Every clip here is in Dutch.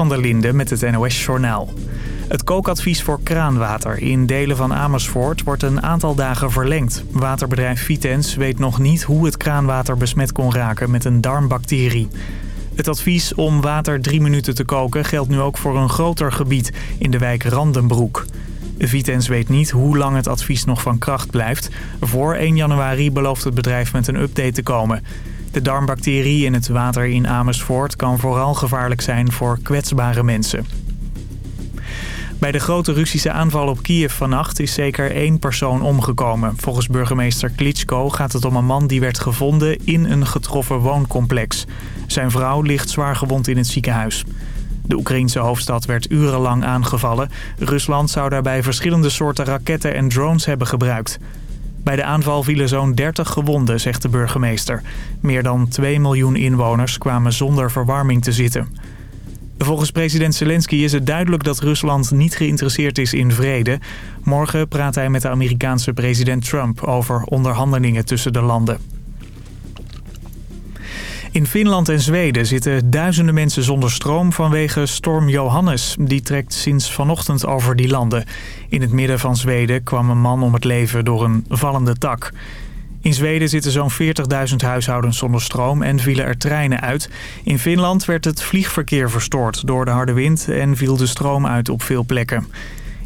van der Linde met het NOS-journaal. Het kookadvies voor kraanwater in delen van Amersfoort wordt een aantal dagen verlengd. Waterbedrijf Vitens weet nog niet hoe het kraanwater besmet kon raken met een darmbacterie. Het advies om water drie minuten te koken geldt nu ook voor een groter gebied in de wijk Randenbroek. Vitens weet niet hoe lang het advies nog van kracht blijft. Voor 1 januari belooft het bedrijf met een update te komen. De darmbacterie in het water in Amersfoort kan vooral gevaarlijk zijn voor kwetsbare mensen. Bij de grote Russische aanval op Kiev vannacht is zeker één persoon omgekomen. Volgens burgemeester Klitschko gaat het om een man die werd gevonden in een getroffen wooncomplex. Zijn vrouw ligt zwaar gewond in het ziekenhuis. De Oekraïnse hoofdstad werd urenlang aangevallen. Rusland zou daarbij verschillende soorten raketten en drones hebben gebruikt. Bij de aanval vielen zo'n 30 gewonden, zegt de burgemeester. Meer dan 2 miljoen inwoners kwamen zonder verwarming te zitten. Volgens president Zelensky is het duidelijk dat Rusland niet geïnteresseerd is in vrede. Morgen praat hij met de Amerikaanse president Trump over onderhandelingen tussen de landen. In Finland en Zweden zitten duizenden mensen zonder stroom vanwege storm Johannes. Die trekt sinds vanochtend over die landen. In het midden van Zweden kwam een man om het leven door een vallende tak. In Zweden zitten zo'n 40.000 huishoudens zonder stroom en vielen er treinen uit. In Finland werd het vliegverkeer verstoord door de harde wind en viel de stroom uit op veel plekken.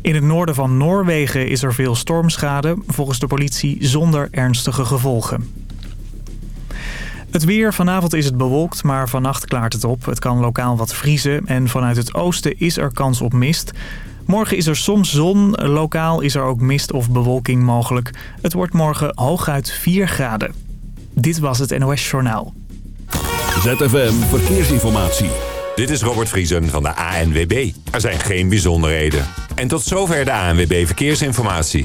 In het noorden van Noorwegen is er veel stormschade, volgens de politie zonder ernstige gevolgen. Het weer. Vanavond is het bewolkt, maar vannacht klaart het op. Het kan lokaal wat vriezen en vanuit het oosten is er kans op mist. Morgen is er soms zon, lokaal is er ook mist of bewolking mogelijk. Het wordt morgen hooguit 4 graden. Dit was het NOS Journaal. ZFM Verkeersinformatie. Dit is Robert Vriesen van de ANWB. Er zijn geen bijzonderheden. En tot zover de ANWB Verkeersinformatie.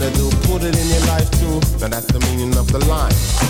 Gonna do, put it in your life too. Now that's the meaning of the line.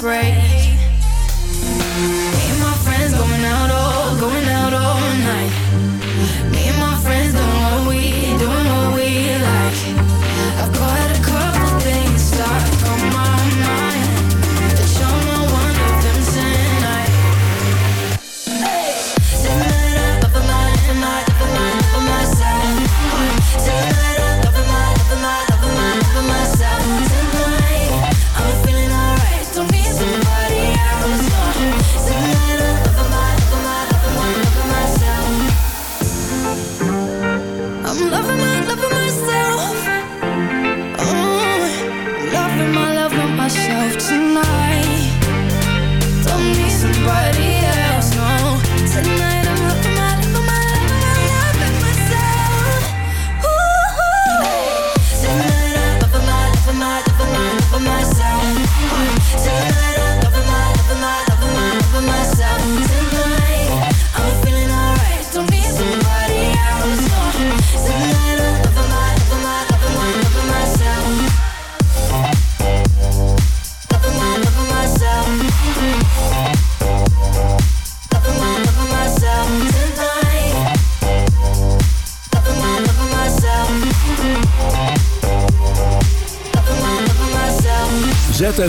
break.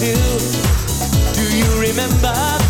do. Do you remember?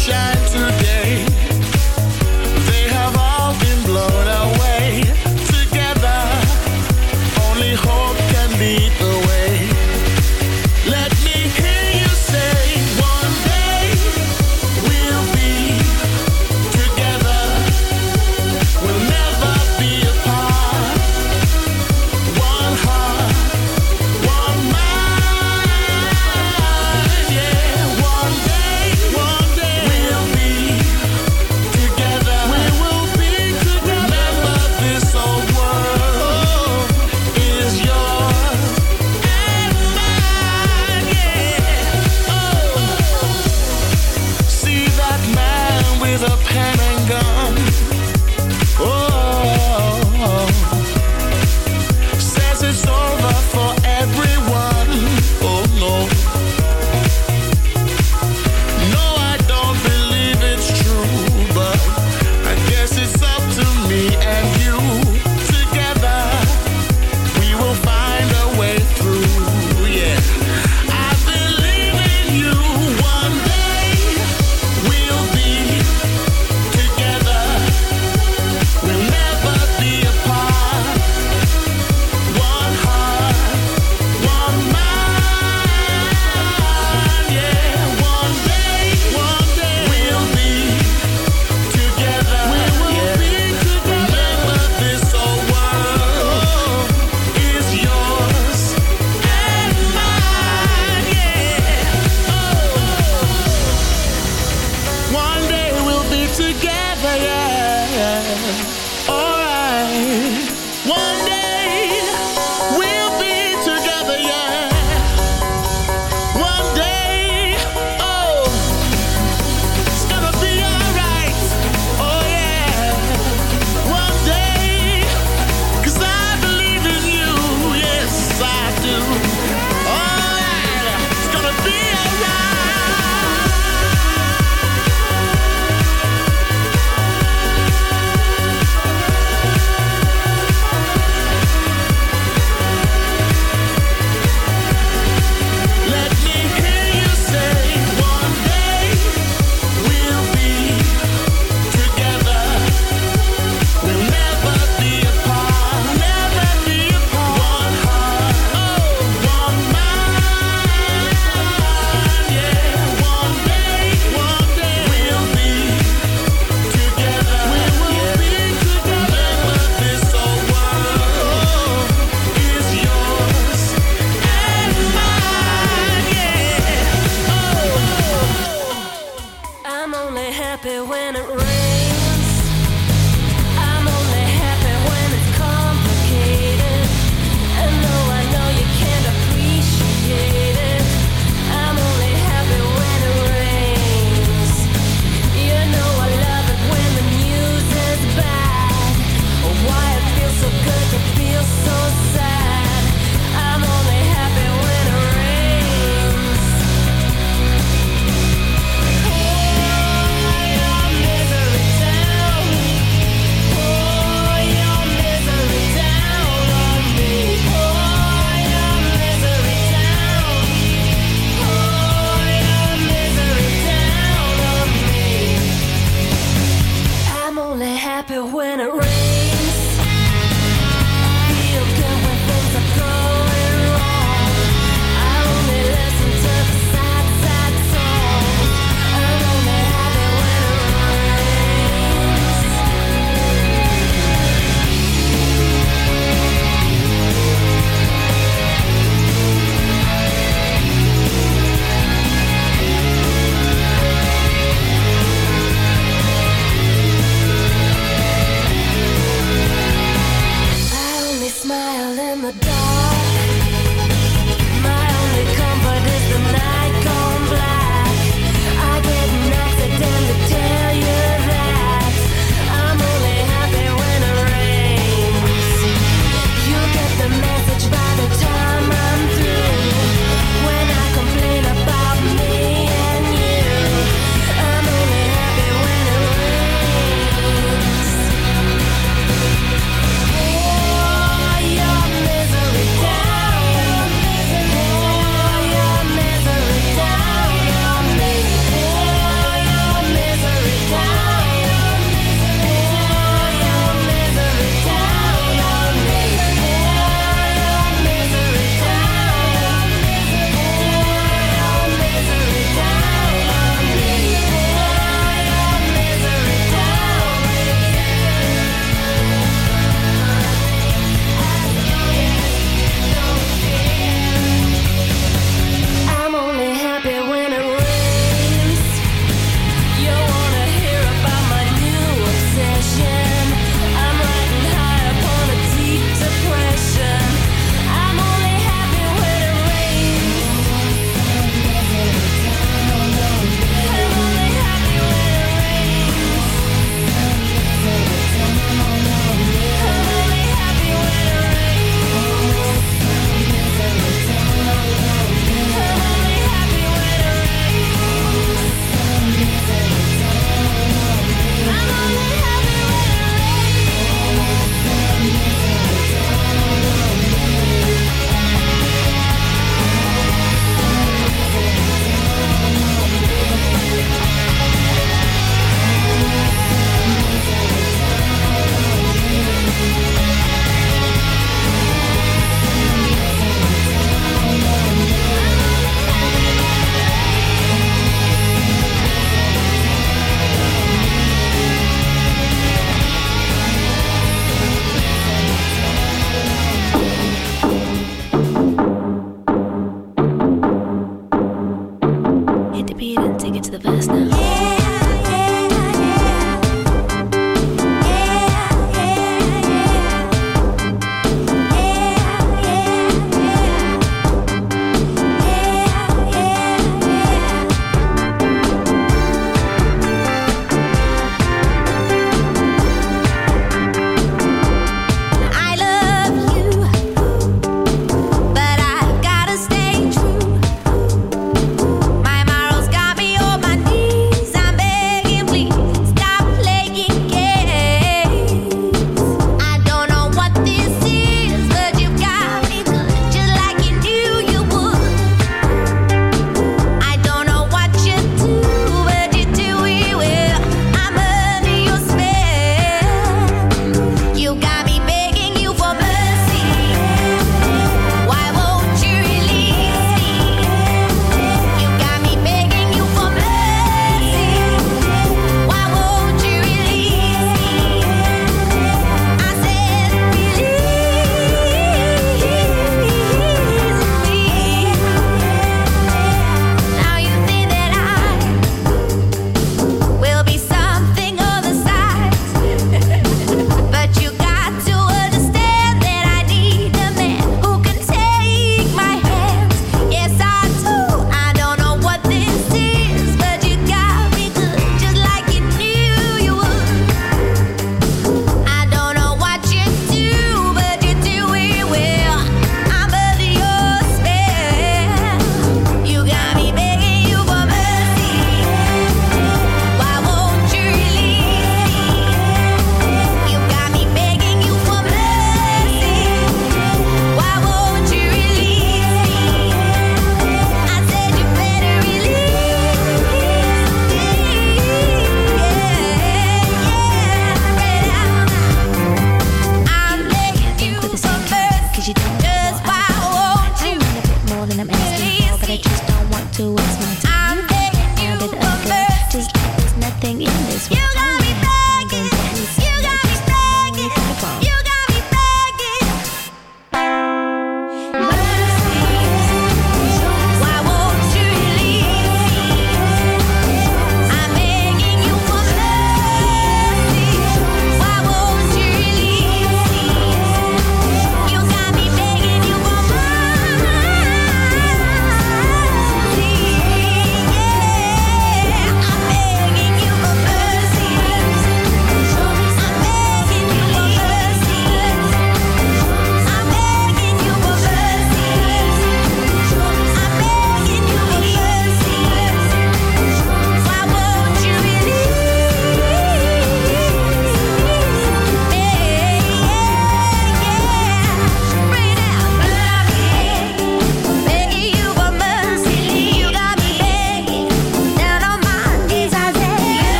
shine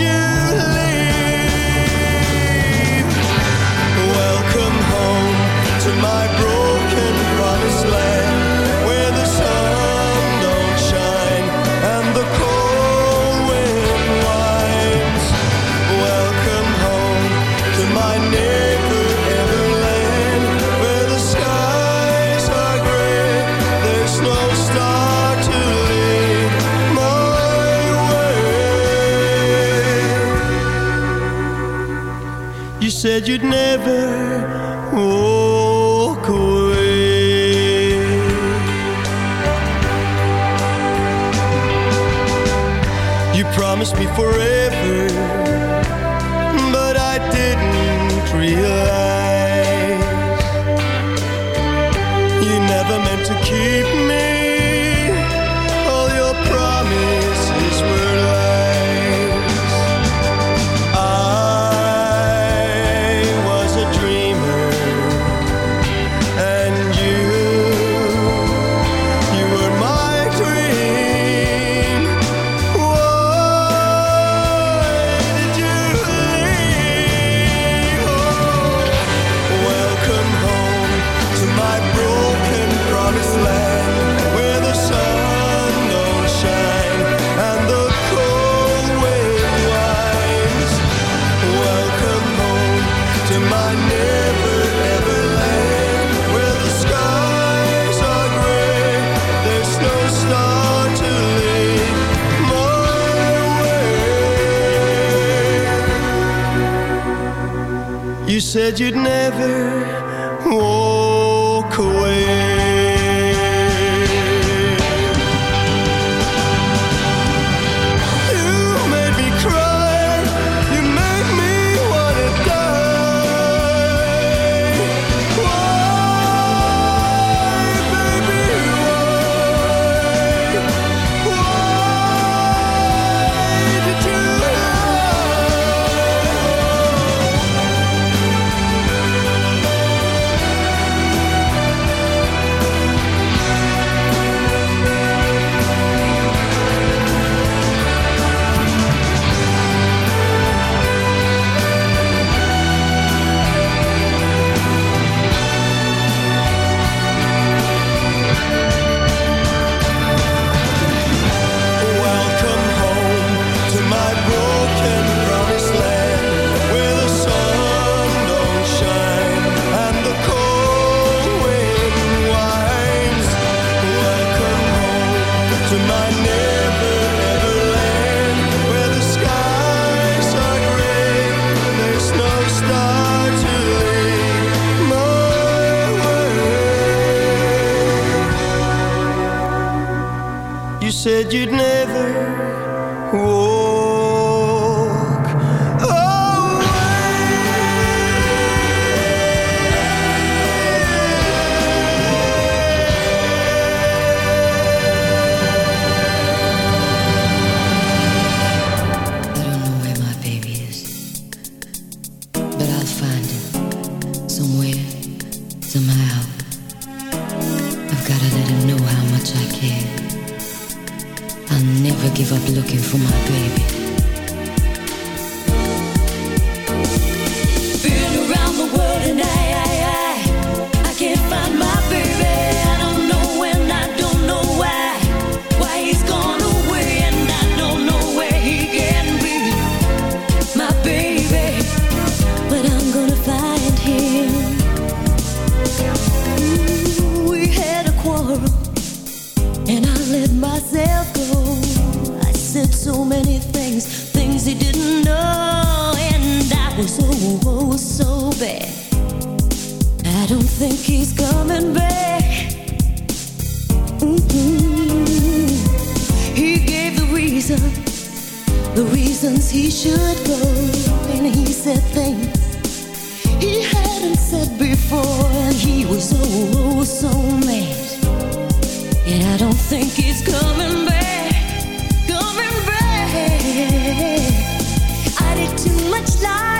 you baby. back. I don't think he's coming back. Mm -hmm. He gave the reason, the reasons he should go, and he said things he hadn't said before, and he was so, oh so mad. And I don't think he's coming back, coming back. I did too much lying.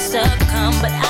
Succumb. But I